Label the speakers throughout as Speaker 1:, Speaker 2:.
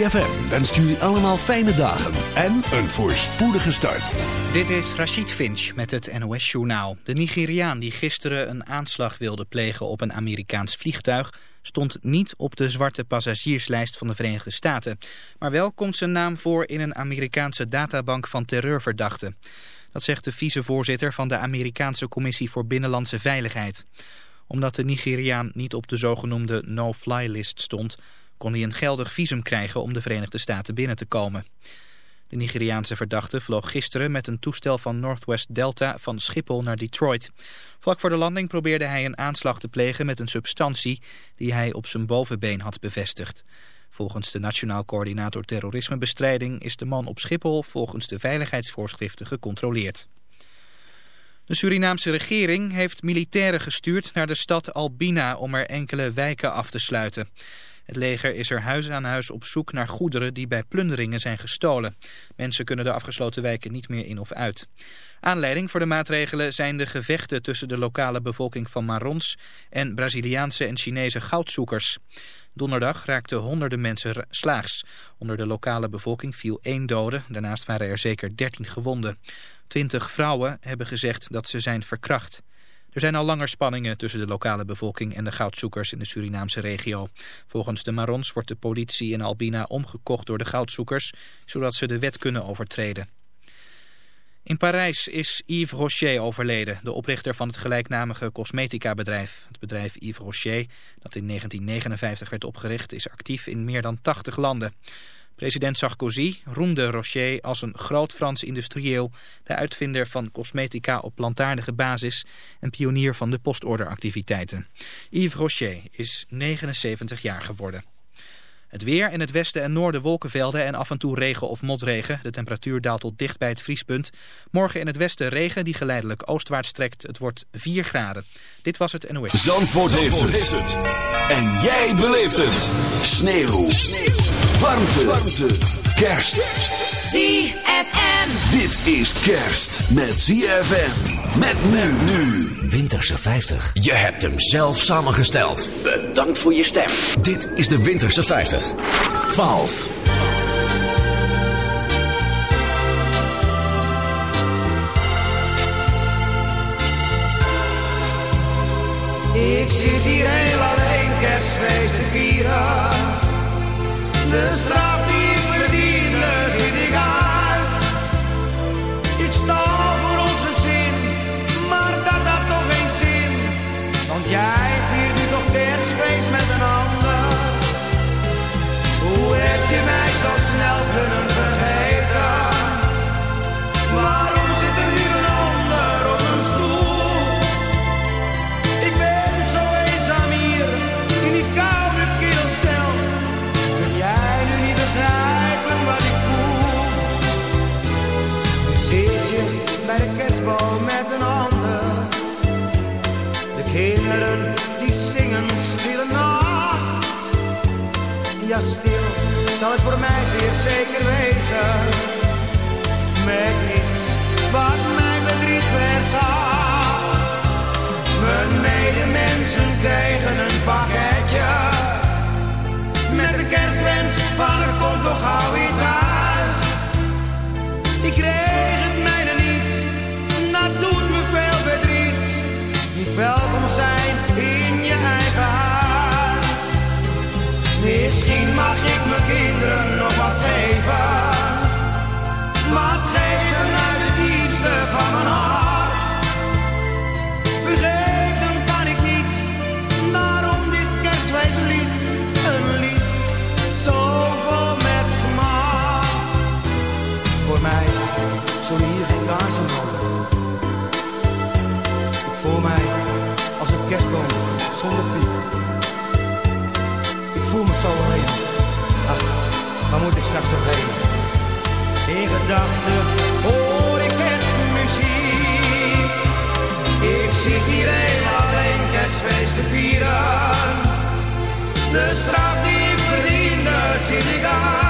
Speaker 1: Wenst jullie allemaal fijne dagen en een voorspoedige start.
Speaker 2: Dit is Rachid Finch met het NOS Journaal. De Nigeriaan die gisteren een aanslag wilde plegen op een Amerikaans vliegtuig... stond niet op de zwarte passagierslijst van de Verenigde Staten. Maar wel komt zijn naam voor in een Amerikaanse databank van terreurverdachten. Dat zegt de vicevoorzitter van de Amerikaanse Commissie voor Binnenlandse Veiligheid. Omdat de Nigeriaan niet op de zogenoemde no-fly-list stond kon hij een geldig visum krijgen om de Verenigde Staten binnen te komen. De Nigeriaanse verdachte vloog gisteren met een toestel van Northwest Delta van Schiphol naar Detroit. Vlak voor de landing probeerde hij een aanslag te plegen met een substantie die hij op zijn bovenbeen had bevestigd. Volgens de Nationaal Coördinator Terrorismebestrijding is de man op Schiphol volgens de veiligheidsvoorschriften gecontroleerd. De Surinaamse regering heeft militairen gestuurd naar de stad Albina om er enkele wijken af te sluiten. Het leger is er huis aan huis op zoek naar goederen die bij plunderingen zijn gestolen. Mensen kunnen de afgesloten wijken niet meer in of uit. Aanleiding voor de maatregelen zijn de gevechten tussen de lokale bevolking van Marons en Braziliaanse en Chinese goudzoekers. Donderdag raakten honderden mensen slaags. Onder de lokale bevolking viel één dode, daarnaast waren er zeker dertien gewonden. Twintig vrouwen hebben gezegd dat ze zijn verkracht. Er zijn al langer spanningen tussen de lokale bevolking en de goudzoekers in de Surinaamse regio. Volgens de Marons wordt de politie in Albina omgekocht door de goudzoekers, zodat ze de wet kunnen overtreden. In Parijs is Yves Rocher overleden, de oprichter van het gelijknamige cosmetica-bedrijf. Het bedrijf Yves Rocher, dat in 1959 werd opgericht, is actief in meer dan 80 landen. President Sarkozy roemde Rocher als een groot Frans industrieel, de uitvinder van cosmetica op plantaardige basis en pionier van de postorderactiviteiten. Yves Rocher is 79 jaar geworden. Het weer in het westen en noorden wolkenvelden en af en toe regen of motregen. De temperatuur daalt tot dicht bij het vriespunt. Morgen in het westen regen die geleidelijk oostwaarts trekt. Het wordt 4 graden. Dit was het NOS.
Speaker 1: Zandvoort, heeft, het. En jij beleeft het. Sneeuw. Sneeuw. Warmte. Warmte. Kerst.
Speaker 3: ZFM.
Speaker 1: Dit is kerst met ZFM. Met nu nu.
Speaker 4: Winterse 50. Je hebt hem zelf samengesteld. Bedankt voor je stem. Dit is de Winterse 50. 12.
Speaker 5: Ik zit hier heel alleen kerstfeest te vieren. De straf zal het voor mij gedachten hoor ik kerstmuziek. Ik zit hier heel alleen kerstfeest te vieren. De straf die ik verdiende zit ik uit.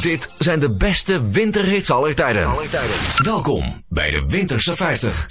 Speaker 3: Dit zijn de beste winterhits aller tijden. Welkom bij de Winterse 50.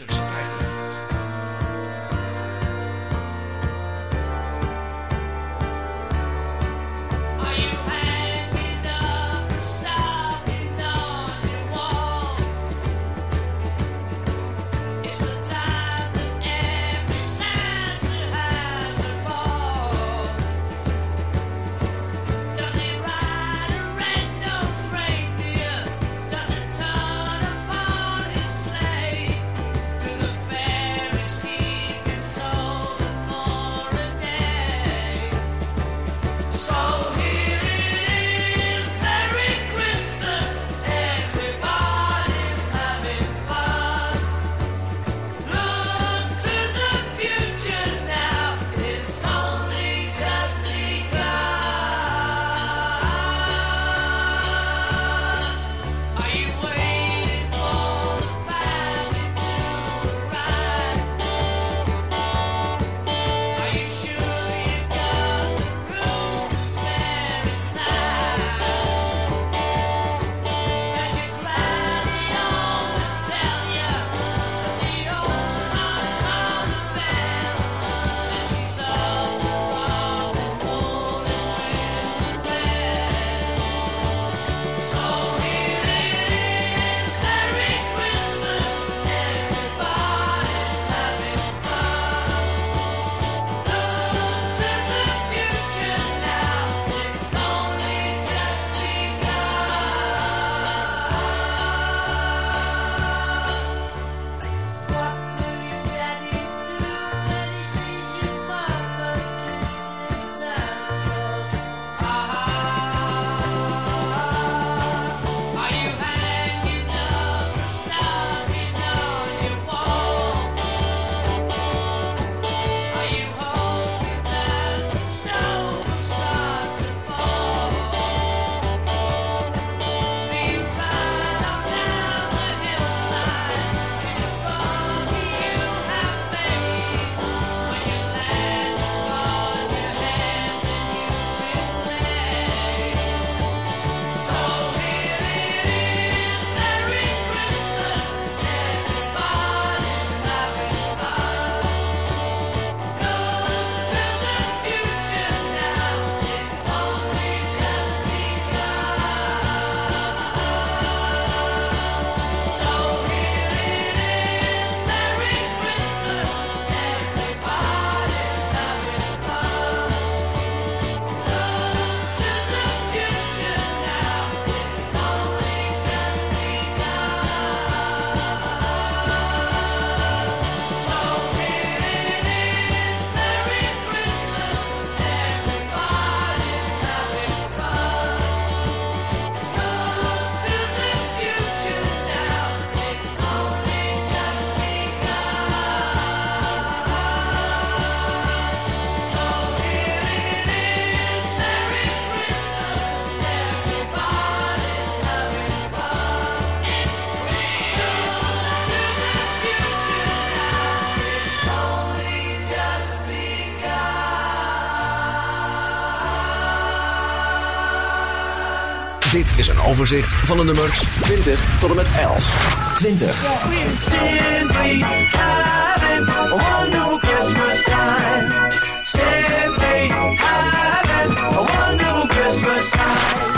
Speaker 3: Dit is een overzicht van de nummers 20 tot en met 11. 20.
Speaker 5: Yeah.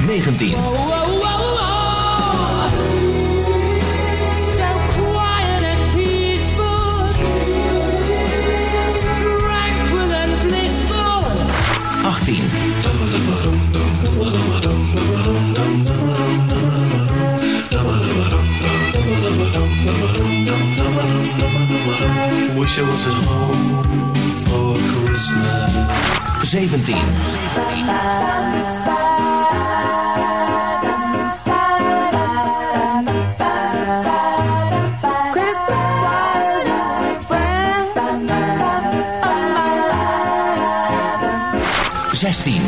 Speaker 3: 19.
Speaker 6: Wish I was at home for Christmas.
Speaker 3: 17.
Speaker 7: Christmas, your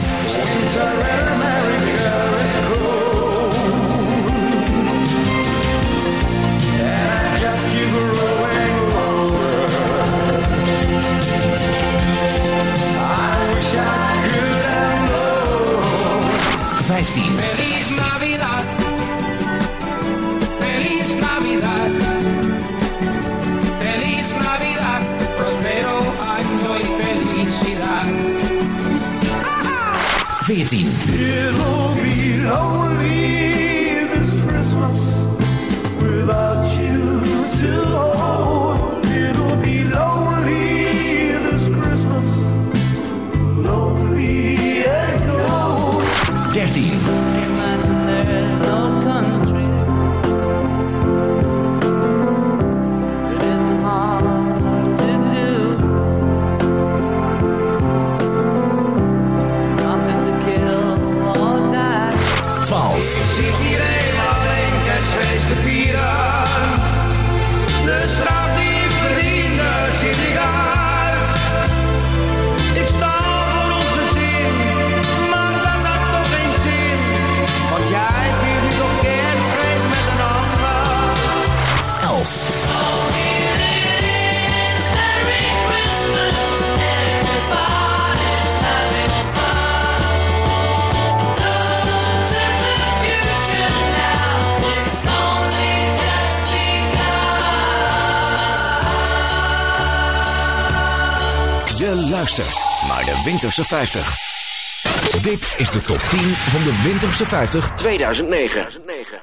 Speaker 1: Winterse 50. Dit is de top 10 van de Winterse 50 2009.
Speaker 8: 2009.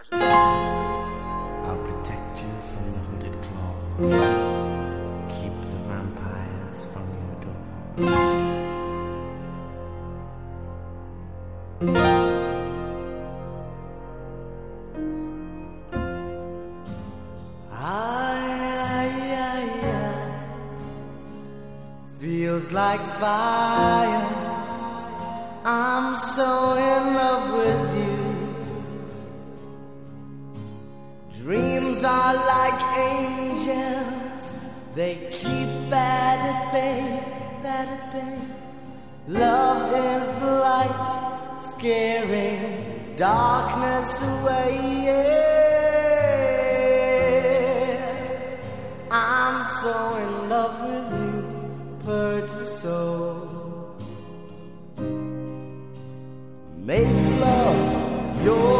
Speaker 8: I'll protect you from the hooded claw. Make love your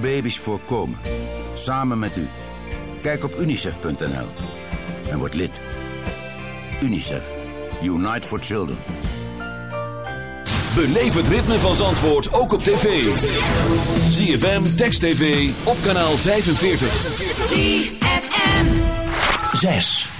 Speaker 9: Baby's voorkomen. Samen met u. Kijk op unicef.nl en word lid. UNICEF. Unite for Children.
Speaker 1: Beleef het ritme van Zandvoort ook op tv. ZFM, Text TV, op kanaal 45.
Speaker 3: ZFM.
Speaker 4: 6.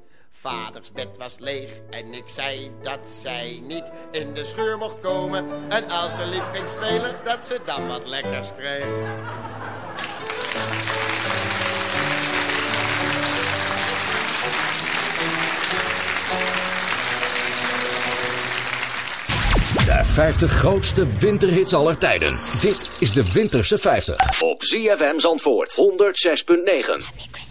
Speaker 10: Vaders bed was leeg en ik zei dat zij niet in de schuur mocht komen. En als ze lief ging spelen, dat ze dan wat lekkers kreeg.
Speaker 7: De 50 grootste winterhits aller tijden. Dit is de Winterse 50. Op ZFM Zandvoort 106.9.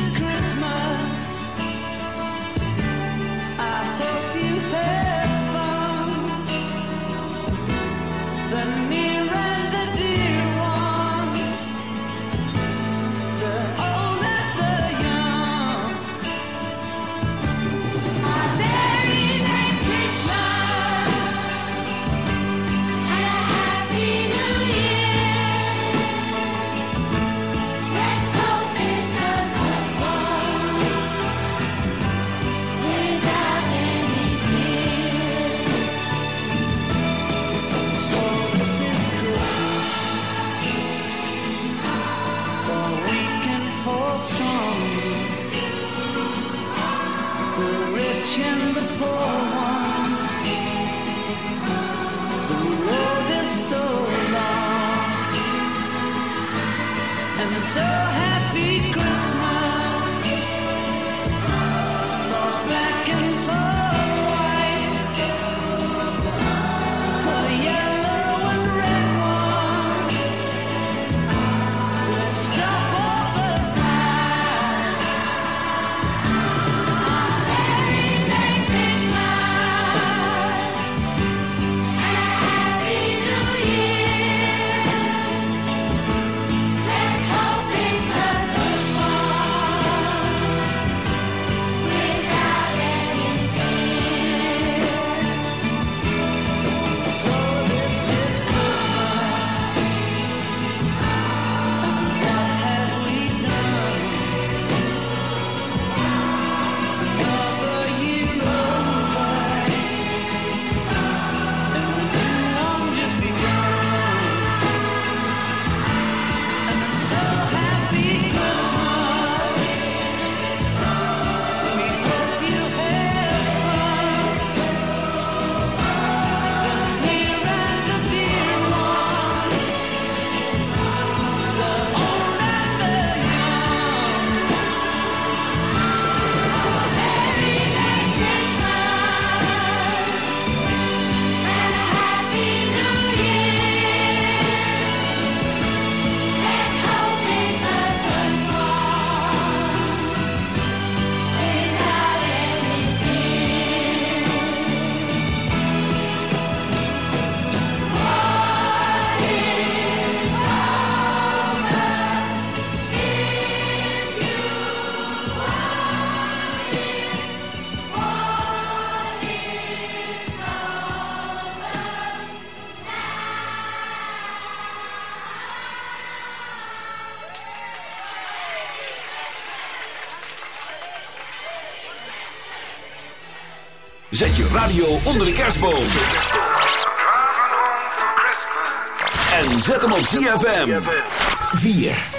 Speaker 1: Zet je radio onder de kerstboom. En zet hem op ZFM. 4.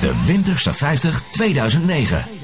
Speaker 4: de Winterse 50 2009.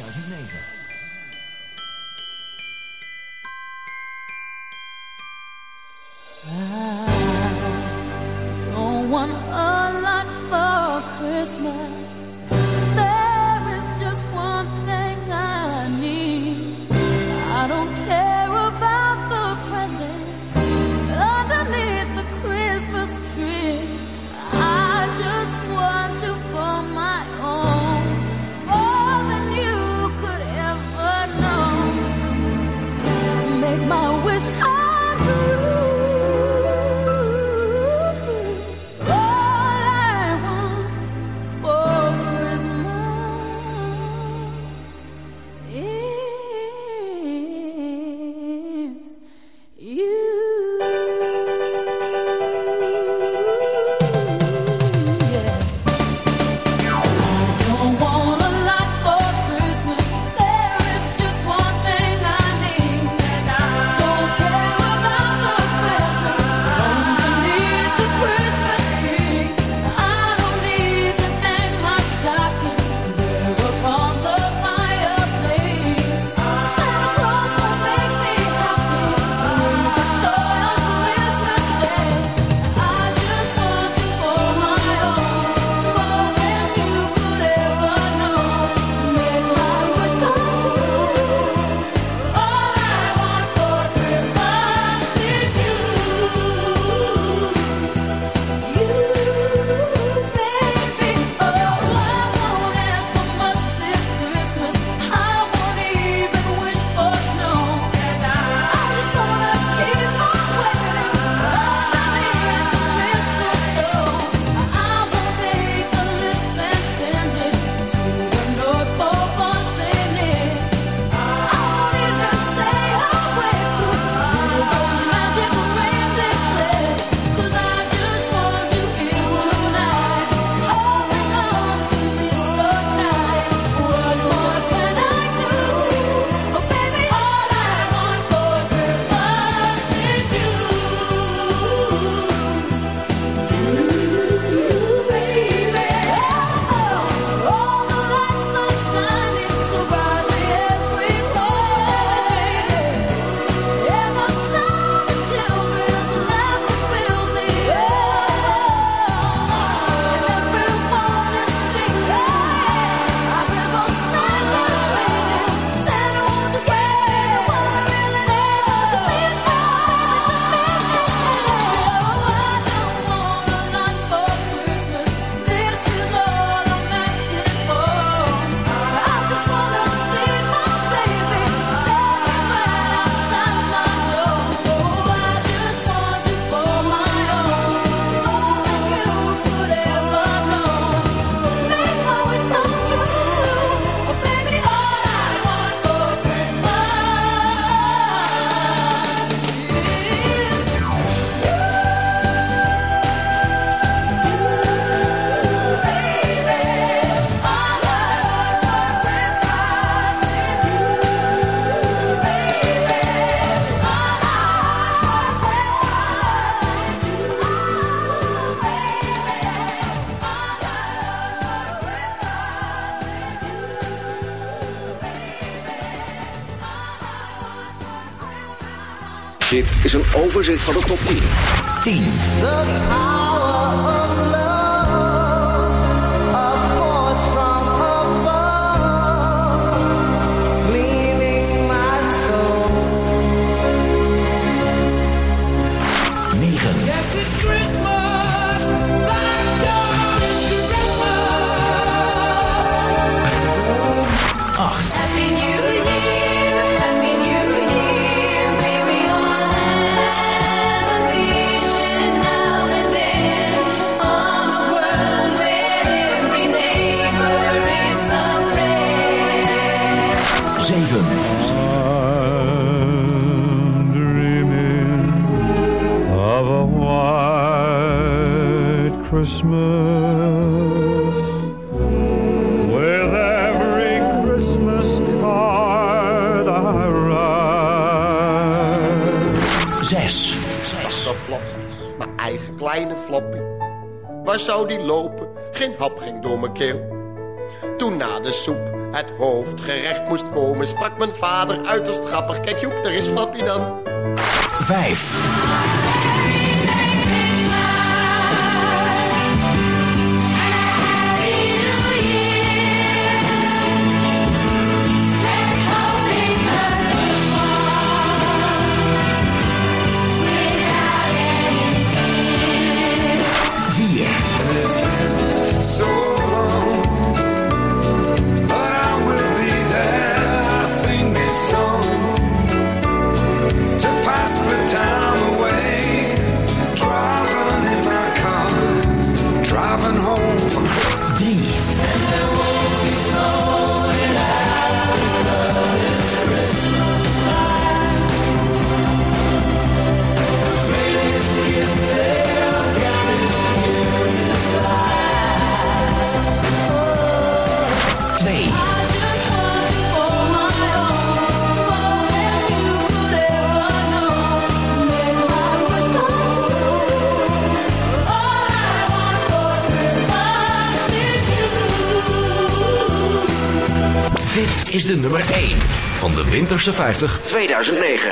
Speaker 4: Overzicht van de top 10. 10.
Speaker 5: Christmas
Speaker 7: with every Christmas card I write.
Speaker 4: Zes. Zes.
Speaker 10: Dat flappie, mijn eigen kleine flappie. Waar zou die lopen? Geen hap ging door mijn keel. Toen na de soep het hoofdgerecht moest komen, sprak mijn vader uiterst grappig. Kijk Joep, er is Flappie dan.
Speaker 3: Vijf. Dit is de nummer 1 van de Winterse 50 2009.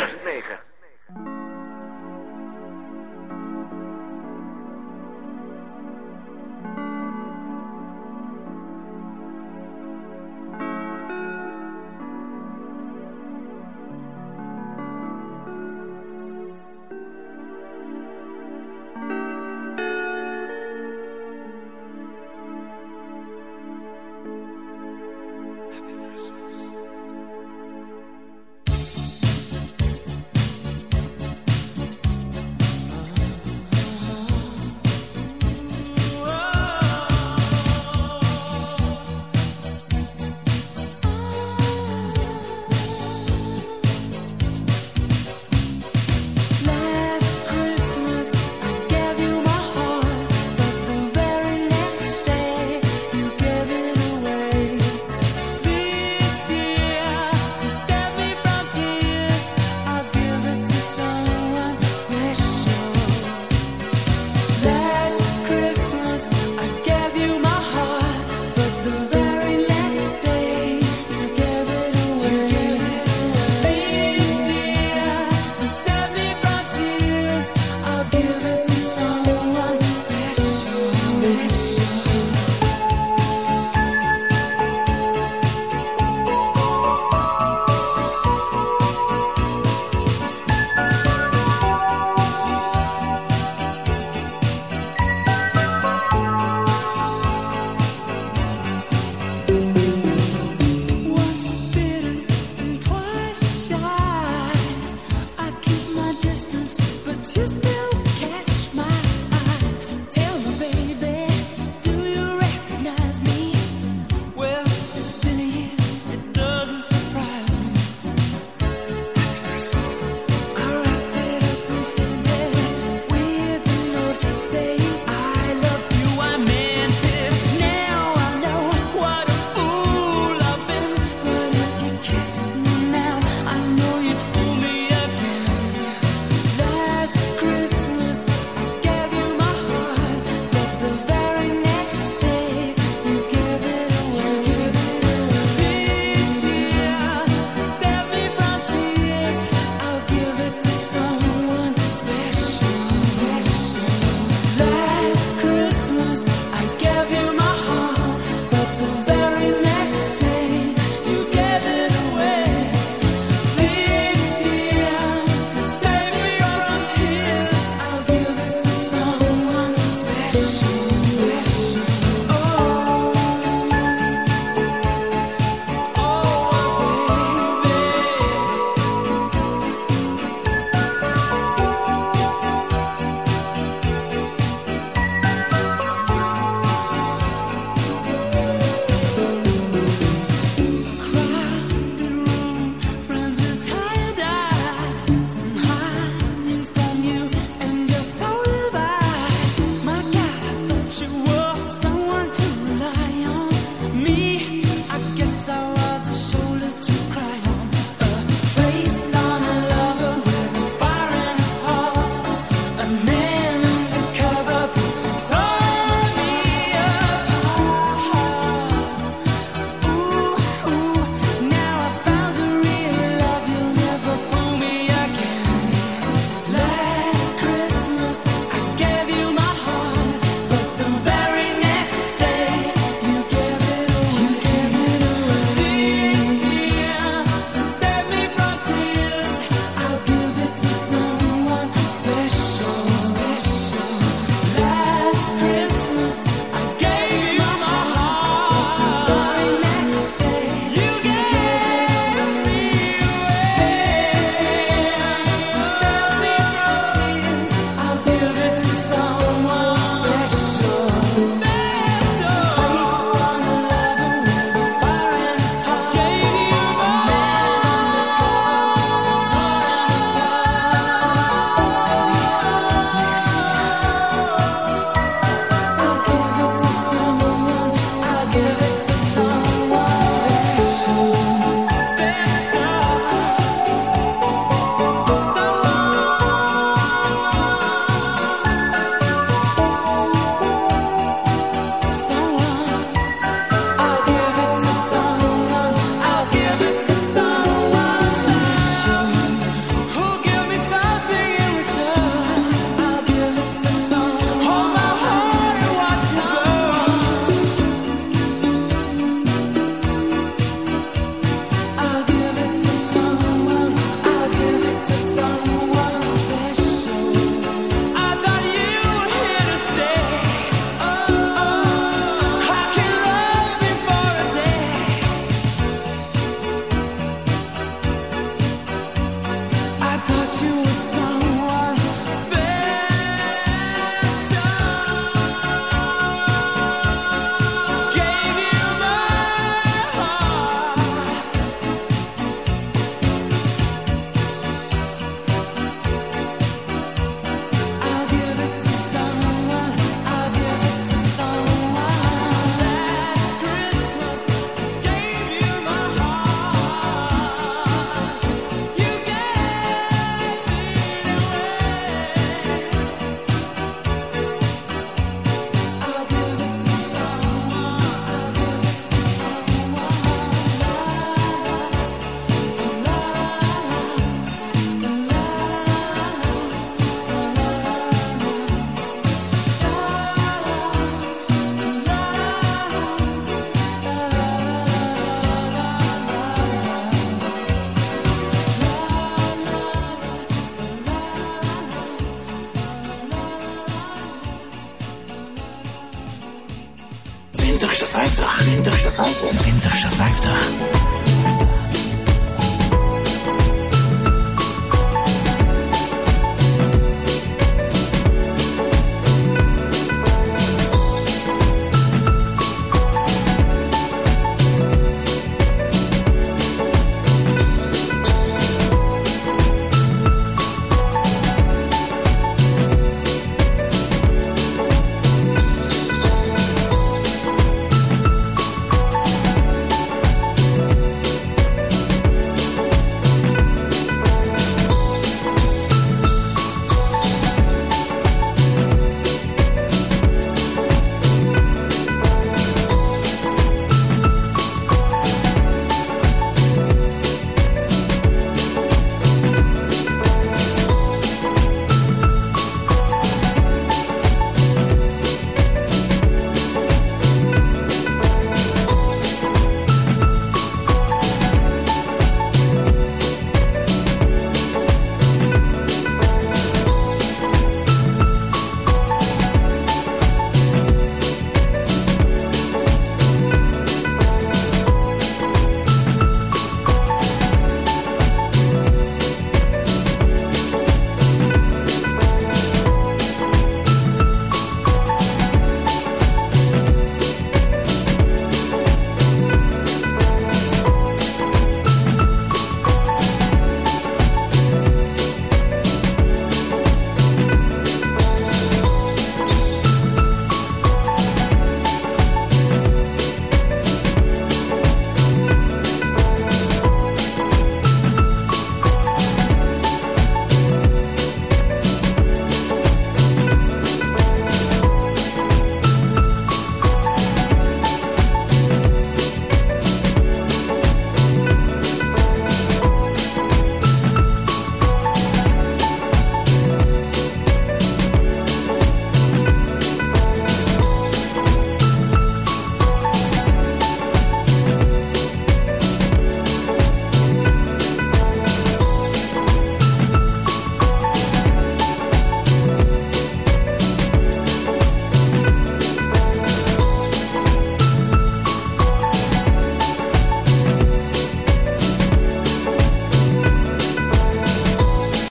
Speaker 11: distance, but you still.